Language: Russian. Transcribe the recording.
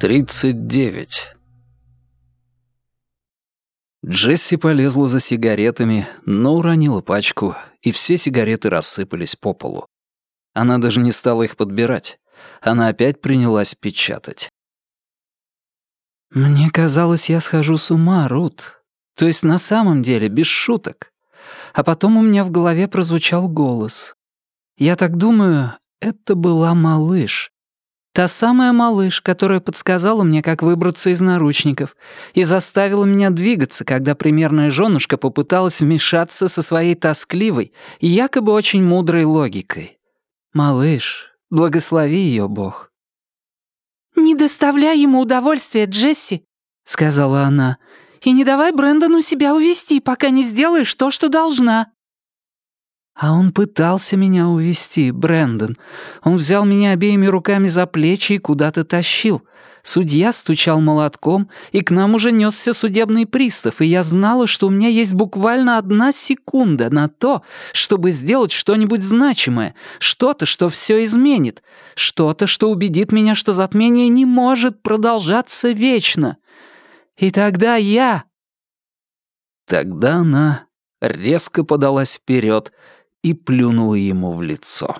39. Джесси полезла за сигаретами, но уронила пачку, и все сигареты рассыпались по полу. Она даже не стала их подбирать. Она опять принялась печатать. «Мне казалось, я схожу с ума, Рут. То есть на самом деле, без шуток. А потом у меня в голове прозвучал голос. Я так думаю, это была малыш. Та самая малыш, которая подсказала мне, как выбраться из наручников, и заставила меня двигаться, когда примерная женушка попыталась вмешаться со своей тоскливой и якобы очень мудрой логикой. Малыш, благослови ее Бог. «Не доставляй ему удовольствия, Джесси», — сказала она, «и не давай Брэндону себя увести, пока не сделаешь то, что должна». А он пытался меня увести, Брэндон. Он взял меня обеими руками за плечи и куда-то тащил. Судья стучал молотком, и к нам уже несся судебный пристав, и я знала, что у меня есть буквально одна секунда на то, чтобы сделать что-нибудь значимое, что-то, что все изменит, что-то, что убедит меня, что затмение не может продолжаться вечно. И тогда я... Тогда она резко подалась вперед, и плюнула ему в лицо.